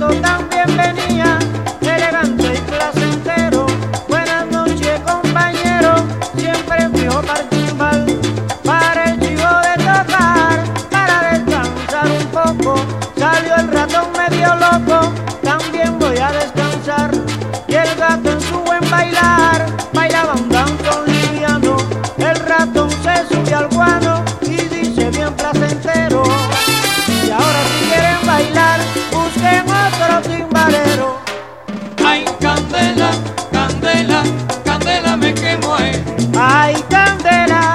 También venía, elegante y placentero. Buenas noches, compañero. Siempre fui hospital para el chivo de tocar, para descansar un poco. Salió el ratón, medio loco. También voy a descansar y el gato. candela.